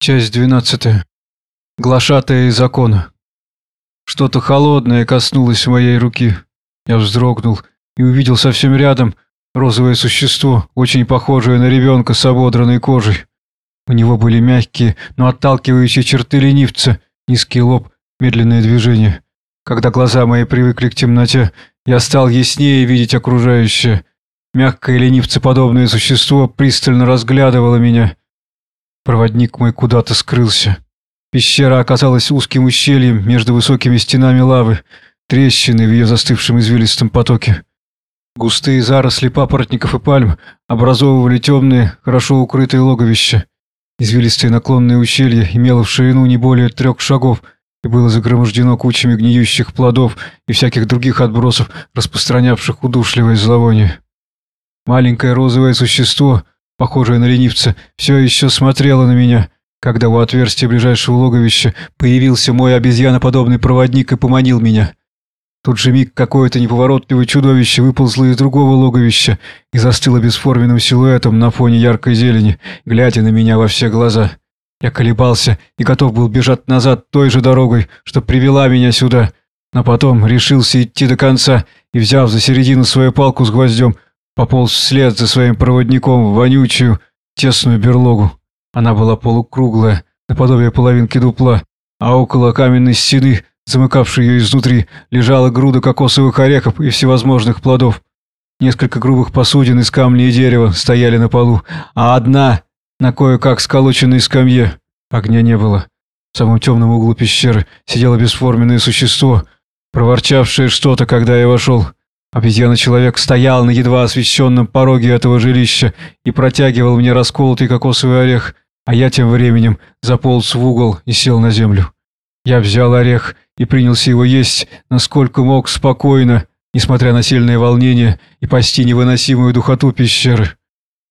Часть двенадцатая. Глашатая закона. Что-то холодное коснулось моей руки. Я вздрогнул и увидел совсем рядом розовое существо, очень похожее на ребенка с ободранной кожей. У него были мягкие, но отталкивающие черты ленивца, низкий лоб, медленное движение. Когда глаза мои привыкли к темноте, я стал яснее видеть окружающее. Мягкое ленивцеподобное существо пристально разглядывало меня – Проводник мой куда-то скрылся. Пещера оказалась узким ущельем между высокими стенами лавы, трещины в ее застывшем извилистом потоке. Густые заросли папоротников и пальм образовывали темные, хорошо укрытые логовища. Извилистое наклонное ущелье имело в ширину не более трех шагов и было загромождено кучами гниющих плодов и всяких других отбросов, распространявших удушливое зловоние. Маленькое розовое существо — похожая на ленивца, все еще смотрела на меня, когда у отверстия ближайшего логовища появился мой обезьяноподобный проводник и поманил меня. Тут же миг какое-то неповоротливое чудовище выползло из другого логовища и застыло бесформенным силуэтом на фоне яркой зелени, глядя на меня во все глаза. Я колебался и готов был бежать назад той же дорогой, что привела меня сюда, но потом решился идти до конца и, взяв за середину свою палку с гвоздем, пополз вслед за своим проводником в вонючую, тесную берлогу. Она была полукруглая, наподобие половинки дупла, а около каменной стены, замыкавшей ее изнутри, лежала груда кокосовых орехов и всевозможных плодов. Несколько грубых посудин из камня и дерева стояли на полу, а одна на кое-как сколоченной скамье. Огня не было. В самом темном углу пещеры сидело бесформенное существо, проворчавшее что-то, когда я вошел. Обезьяна-человек стоял на едва освещенном пороге этого жилища и протягивал мне расколотый кокосовый орех, а я тем временем заполз в угол и сел на землю. Я взял орех и принялся его есть, насколько мог, спокойно, несмотря на сильное волнение и почти невыносимую духоту пещеры.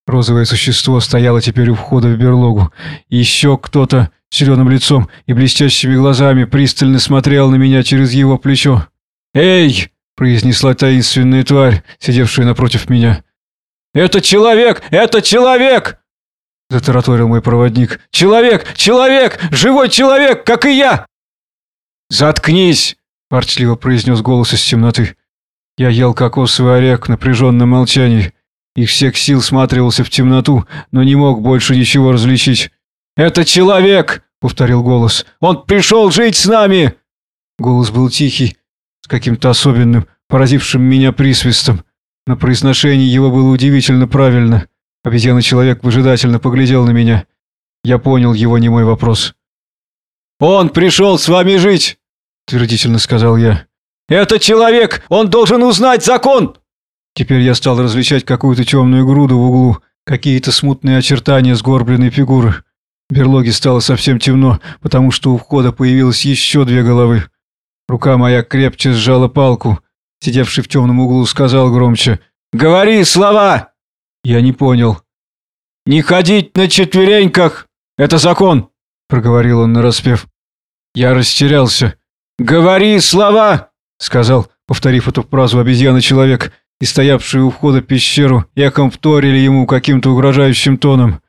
Розовое существо стояло теперь у входа в берлогу, и еще кто-то с зеленым лицом и блестящими глазами пристально смотрел на меня через его плечо. «Эй!» Произнесла таинственная тварь, сидевшая напротив меня. «Это человек! Это человек!» Затараторил мой проводник. «Человек! Человек! Живой человек, как и я!» «Заткнись!» – ворчливо произнес голос из темноты. Я ел кокосовый орех в напряженном молчании. Их всех сил сматривался в темноту, но не мог больше ничего различить. «Это человек!» — повторил голос. «Он пришел жить с нами!» Голос был тихий, с каким-то особенным, поразившим меня присвистом. На произношение его было удивительно правильно. Обезьяна-человек выжидательно поглядел на меня. Я понял его немой вопрос. «Он пришел с вами жить!» – твердительно сказал я. «Это человек! Он должен узнать закон!» Теперь я стал различать какую-то темную груду в углу, какие-то смутные очертания сгорбленной фигуры. В берлоге стало совсем темно, потому что у входа появилось еще две головы. Рука моя крепче сжала палку. Сидевший в темном углу сказал громче «Говори слова!» Я не понял. «Не ходить на четвереньках! Это закон!» Проговорил он нараспев. Я растерялся. «Говори слова!» Сказал, повторив эту фразу обезьяна-человек, и стоявшие у входа пещеру эхом вторили ему каким-то угрожающим тоном.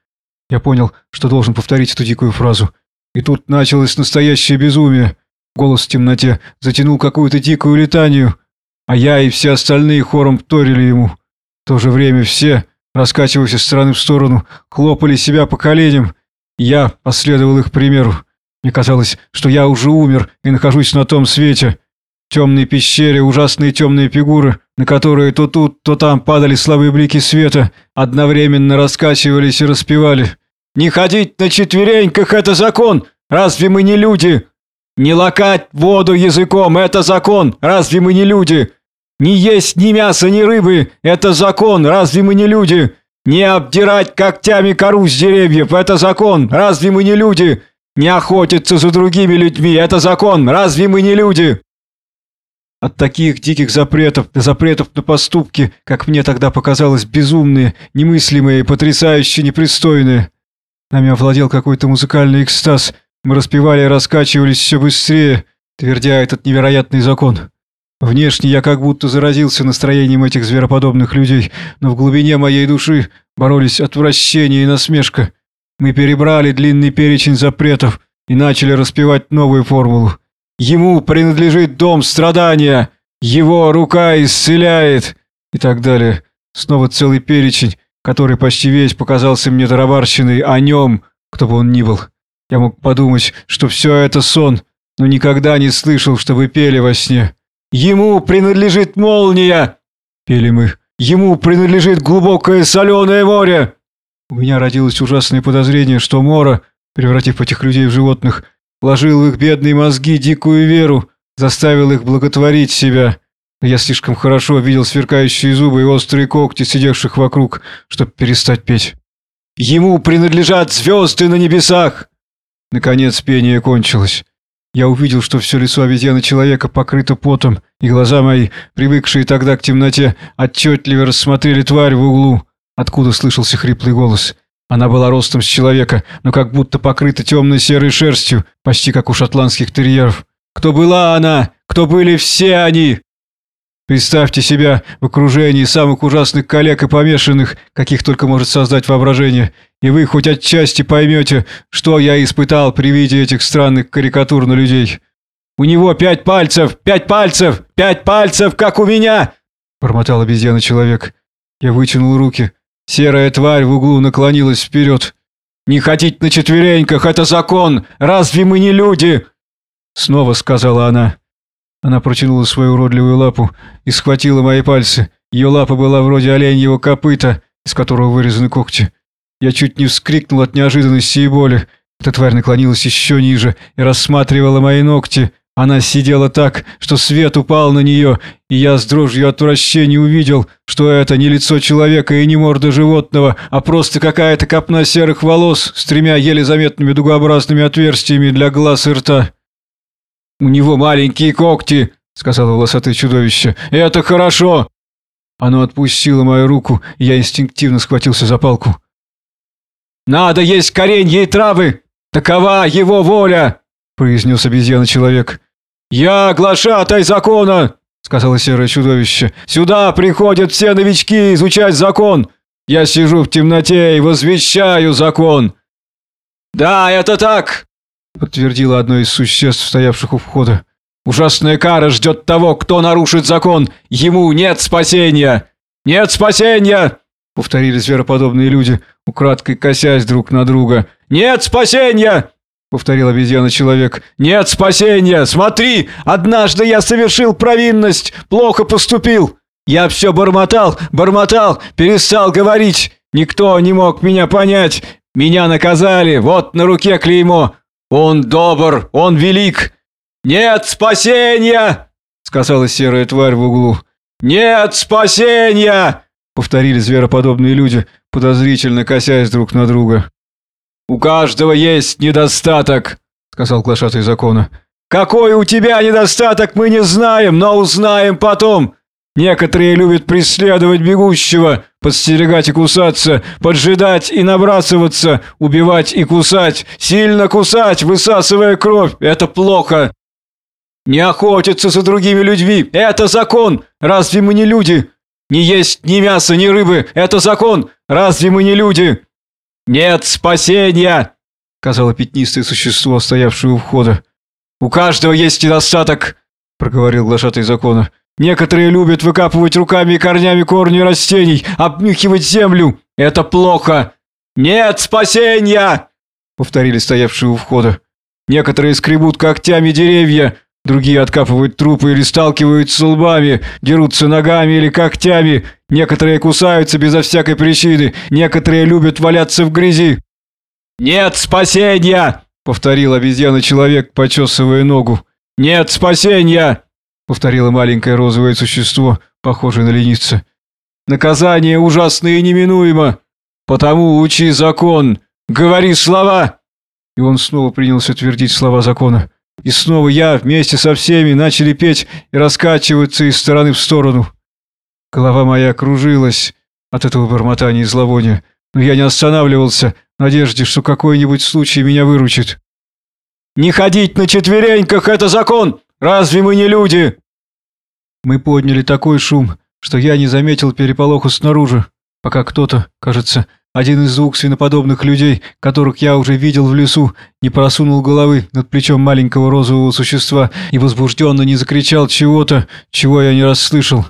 Я понял, что должен повторить эту дикую фразу. И тут началось настоящее безумие. Голос в темноте затянул какую-то дикую летанию, а я и все остальные хором вторили ему. В то же время все, раскачиваясь из стороны в сторону, хлопали себя по коленям. Я последовал их примеру. Мне казалось, что я уже умер и нахожусь на том свете. В темной пещере ужасные темные фигуры, на которые то тут, то там падали слабые блики света, одновременно раскачивались и распевали. «Не ходить на четвереньках – это закон! Разве мы не люди? Не лакать воду языком – это закон! Разве мы не люди? Не есть ни мяса, ни рыбы – это закон! Разве мы не люди? Не обдирать когтями кору с деревьев – это закон! Разве мы не люди? Не охотиться за другими людьми – это закон! Разве мы не люди?» От таких диких запретов запретов на поступки, как мне тогда показалось, безумные, немыслимые, потрясающе непристойные. Нами овладел какой-то музыкальный экстаз – мы распевали и раскачивались все быстрее, твердя этот невероятный закон. Внешне я как будто заразился настроением этих звероподобных людей, но в глубине моей души боролись отвращение и насмешка. Мы перебрали длинный перечень запретов и начали распевать новую формулу. Ему принадлежит дом страдания, его рука исцеляет и так далее. Снова целый перечень, который почти весь показался мне тарабарщиной о нем, кто бы он ни был. Я мог подумать, что все это сон, но никогда не слышал, что вы пели во сне. «Ему принадлежит молния!» – пели мы. «Ему принадлежит глубокое соленое море!» У меня родилось ужасное подозрение, что Мора, превратив этих людей в животных, вложил в их бедные мозги дикую веру, заставил их благотворить себя. Но я слишком хорошо видел сверкающие зубы и острые когти, сидевших вокруг, чтобы перестать петь. «Ему принадлежат звезды на небесах!» Наконец пение кончилось. Я увидел, что все лицо обезьяны человека покрыто потом, и глаза мои, привыкшие тогда к темноте, отчетливо рассмотрели тварь в углу, откуда слышался хриплый голос. Она была ростом с человека, но как будто покрыта темной серой шерстью, почти как у шотландских терьеров. Кто была она? Кто были все они? Представьте себя в окружении самых ужасных коллег и помешанных, каких только может создать воображение, и вы хоть отчасти поймете, что я испытал при виде этих странных карикатур на людей. «У него пять пальцев! Пять пальцев! Пять пальцев, как у меня!» Бормотал обезьяна-человек. Я вытянул руки. Серая тварь в углу наклонилась вперед. «Не ходить на четвереньках, это закон! Разве мы не люди?» Снова сказала она. Она протянула свою уродливую лапу и схватила мои пальцы. Ее лапа была вроде оленьего копыта, из которого вырезаны когти. Я чуть не вскрикнул от неожиданности и боли. Эта тварь наклонилась еще ниже и рассматривала мои ногти. Она сидела так, что свет упал на нее, и я с дрожью отвращения увидел, что это не лицо человека и не морда животного, а просто какая-то копна серых волос с тремя еле заметными дугообразными отверстиями для глаз и рта. «У него маленькие когти», — сказала волосатое чудовище. «Это хорошо!» Оно отпустило мою руку, и я инстинктивно схватился за палку. «Надо есть коренья и травы! Такова его воля!» — произнес обезьяна-человек. «Я глашатай закона!» — сказала серое чудовище. «Сюда приходят все новички изучать закон! Я сижу в темноте и возвещаю закон!» «Да, это так!» Подтвердило одно из существ, стоявших у входа. «Ужасная кара ждет того, кто нарушит закон! Ему нет спасения! Нет спасения!» Повторили звероподобные люди, украдкой косясь друг на друга. «Нет спасения!» Повторил обезьяна-человек. «Нет спасения! Смотри! Однажды я совершил провинность! Плохо поступил! Я все бормотал, бормотал, перестал говорить! Никто не мог меня понять! Меня наказали! Вот на руке клеймо! «Он добр, он велик! Нет спасения!» — сказала серая тварь в углу. «Нет спасения!» — повторили звероподобные люди, подозрительно косясь друг на друга. «У каждого есть недостаток», — сказал глашатый закона. «Какой у тебя недостаток, мы не знаем, но узнаем потом. Некоторые любят преследовать бегущего, подстерегать и кусаться, поджидать и набрасываться, убивать и кусать, сильно кусать, высасывая кровь. Это плохо. Не охотиться за другими людьми. Это закон. Разве мы не люди? Не есть ни мяса, ни рыбы. Это закон. Разве мы не люди? Нет спасения, сказала пятнистое существо, стоявшее у входа. У каждого есть недостаток, проговорил глашатый закона. Некоторые любят выкапывать руками и корнями корни растений, обнюхивать землю. Это плохо. Нет спасения!» Повторили стоявшие у входа. Некоторые скребут когтями деревья, другие откапывают трупы или сталкиваются лбами, дерутся ногами или когтями, некоторые кусаются безо всякой причины, некоторые любят валяться в грязи. «Нет спасения!» — повторил обезьяна-человек, почесывая ногу. «Нет спасения!» Повторило маленькое розовое существо, похожее на ленивца. «Наказание ужасное и неминуемо! Потому учи закон! Говори слова!» И он снова принялся твердить слова закона. И снова я вместе со всеми начали петь и раскачиваться из стороны в сторону. Голова моя кружилась от этого бормотания и зловония, но я не останавливался в надежде, что какой-нибудь случай меня выручит. «Не ходить на четвереньках — это закон! Разве мы не люди?» Мы подняли такой шум, что я не заметил переполоху снаружи, пока кто-то, кажется, один из двух свиноподобных людей, которых я уже видел в лесу, не просунул головы над плечом маленького розового существа и возбужденно не закричал чего-то, чего я не расслышал.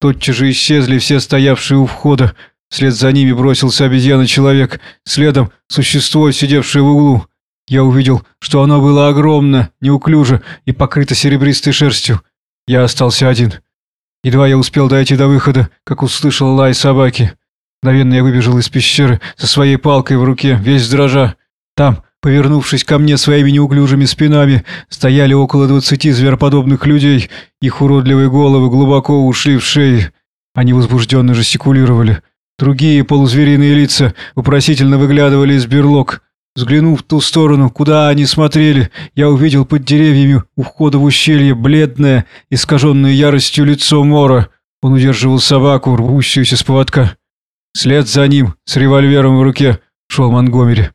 Тотчас же исчезли все стоявшие у входа. Вслед за ними бросился обезьяна-человек, следом существо, сидевшее в углу. Я увидел, что оно было огромно, неуклюже и покрыто серебристой шерстью. Я остался один. Едва я успел дойти до выхода, как услышал лай собаки. Мгновенно я выбежал из пещеры со своей палкой в руке, весь дрожа. Там, повернувшись ко мне своими неуклюжими спинами, стояли около двадцати звероподобных людей. Их уродливые головы глубоко ушли в шеи. Они возбужденно жестикулировали. Другие полузвериные лица вопросительно выглядывали из берлог. Взглянув в ту сторону, куда они смотрели, я увидел под деревьями у входа в ущелье бледное, искаженное яростью лицо Мора. Он удерживал собаку, рвущуюся с поводка. След за ним, с револьвером в руке, шел Монгомери.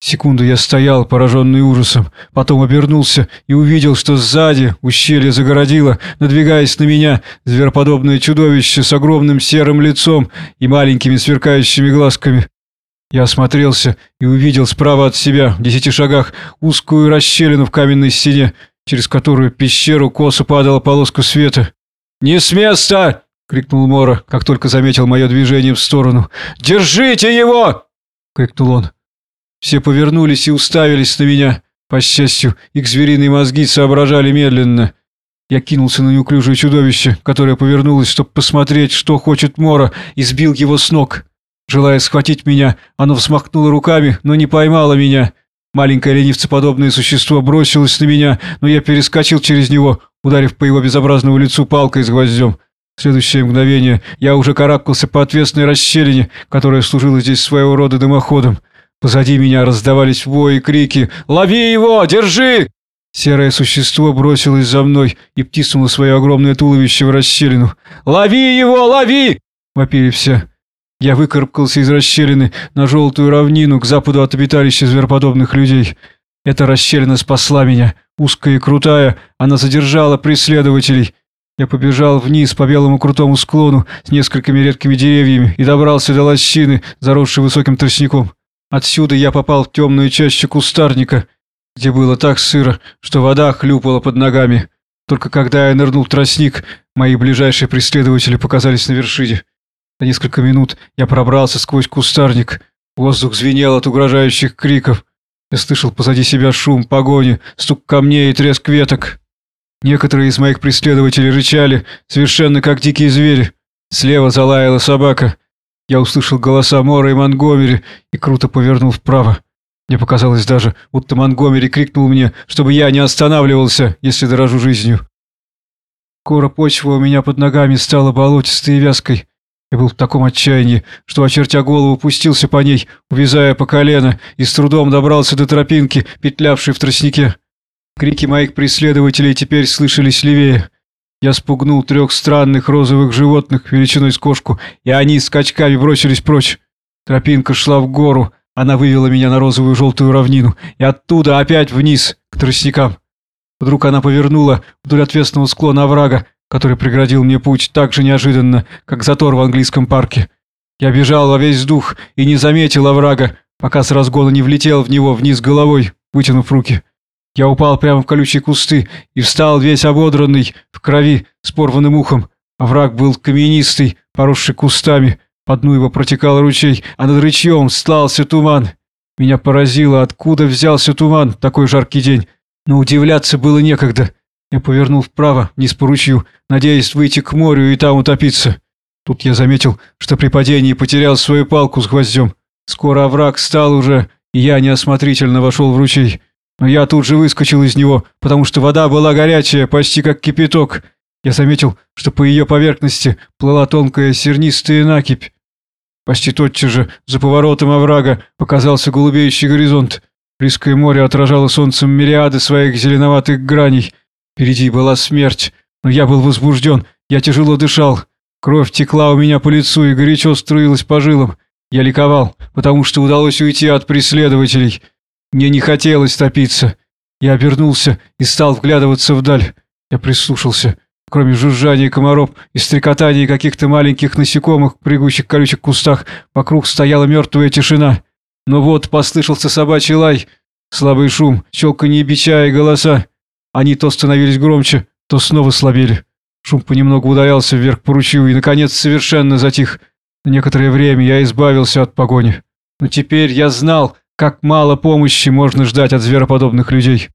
Секунду я стоял, пораженный ужасом, потом обернулся и увидел, что сзади ущелье загородило, надвигаясь на меня, звероподобное чудовище с огромным серым лицом и маленькими сверкающими глазками. Я осмотрелся и увидел справа от себя, в десяти шагах, узкую расщелину в каменной стене, через которую пещеру косо падала полоска света. «Не с места!» — крикнул Мора, как только заметил мое движение в сторону. «Держите его!» — крикнул он. Все повернулись и уставились на меня. По счастью, их звериные мозги соображали медленно. Я кинулся на неуклюжее чудовище, которое повернулось, чтобы посмотреть, что хочет Мора, и сбил его с ног. Желая схватить меня, оно взмахнуло руками, но не поймало меня. Маленькое ленивцеподобное существо бросилось на меня, но я перескочил через него, ударив по его безобразному лицу палкой с гвоздем. В следующее мгновение я уже карабкался по отвесной расщелине, которая служила здесь своего рода дымоходом. Позади меня раздавались вои и крики «Лови его! Держи!» Серое существо бросилось за мной и птиснуло свое огромное туловище в расщелину. «Лови его! Лови!» — вопили все. Я выкарабкался из расщелины на желтую равнину к западу от обиталища звероподобных людей. Эта расщелина спасла меня. Узкая и крутая, она задержала преследователей. Я побежал вниз по белому крутому склону с несколькими редкими деревьями и добрался до лощины, заросшей высоким тростником. Отсюда я попал в темную чащу кустарника, где было так сыро, что вода хлюпала под ногами. Только когда я нырнул в тростник, мои ближайшие преследователи показались на вершине. За несколько минут я пробрался сквозь кустарник. Воздух звенел от угрожающих криков. Я слышал позади себя шум погони, стук камней и треск веток. Некоторые из моих преследователей рычали, совершенно как дикие звери. Слева залаяла собака. Я услышал голоса Мора и Монгомери и круто повернул вправо. Мне показалось даже, будто Монгомери крикнул мне, чтобы я не останавливался, если дорожу жизнью. Скоро почва у меня под ногами стала болотистой и вязкой. Я был в таком отчаянии, что, очертя голову, пустился по ней, увязая по колено, и с трудом добрался до тропинки, петлявшей в тростнике. Крики моих преследователей теперь слышались левее. Я спугнул трех странных розовых животных величиной с кошку, и они скачками бросились прочь. Тропинка шла в гору, она вывела меня на розовую желтую равнину, и оттуда опять вниз, к тростникам. Вдруг она повернула вдоль отвесного склона оврага, который преградил мне путь так же неожиданно, как затор в английском парке. Я бежал во весь дух и не заметил оврага, пока с разгона не влетел в него вниз головой, вытянув руки. Я упал прямо в колючие кусты и встал весь ободранный, в крови, с порванным ухом. Овраг был каменистый, поросший кустами. По дну его протекал ручей, а над ручьем стлался туман. Меня поразило, откуда взялся туман такой жаркий день. Но удивляться было некогда. Я повернул вправо, вниз по ручью, надеясь выйти к морю и там утопиться. Тут я заметил, что при падении потерял свою палку с гвоздем. Скоро овраг стал уже, и я неосмотрительно вошел в ручей. Но я тут же выскочил из него, потому что вода была горячая, почти как кипяток. Я заметил, что по ее поверхности плыла тонкая сернистая накипь. Почти тотчас же, за поворотом оврага, показался голубеющий горизонт. Близкое море отражало солнцем мириады своих зеленоватых граней – Впереди была смерть, но я был возбужден, я тяжело дышал. Кровь текла у меня по лицу и горячо струилась по жилам. Я ликовал, потому что удалось уйти от преследователей. Мне не хотелось топиться. Я обернулся и стал вглядываться вдаль. Я прислушался. Кроме жужжания комаров и стрекотания каких-то маленьких насекомых, прыгающих в колючих кустах, вокруг стояла мертвая тишина. Но вот послышался собачий лай, слабый шум, щелканье бича и голоса. Они то становились громче, то снова слабели. Шум понемногу удалялся вверх по ручью и, наконец, совершенно затих. На некоторое время я избавился от погони. Но теперь я знал, как мало помощи можно ждать от звероподобных людей.